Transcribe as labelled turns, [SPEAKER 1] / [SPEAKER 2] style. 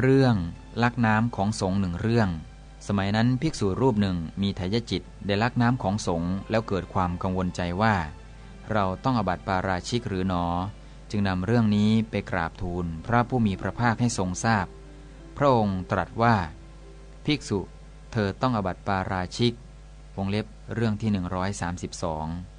[SPEAKER 1] เรื่องลักน้ำของสงหนึ่งเรื่อง สมัยนั้นภิกษุรูปหนึ่งมีทายจิตได้ลักน้ำของสงแล้วเกิดความกังวลใจว่า เราต้องอบัติปาราชิกหรือหนอ จึงนำเรื่องนี้ไปกราบทูลพระผู้มีพระภาคให้ทรงทราบพพระองค์ตรัสว่า ภิกษุ เธอต้องอบัติปาราชิกวงเล็บเรื่องที่ 132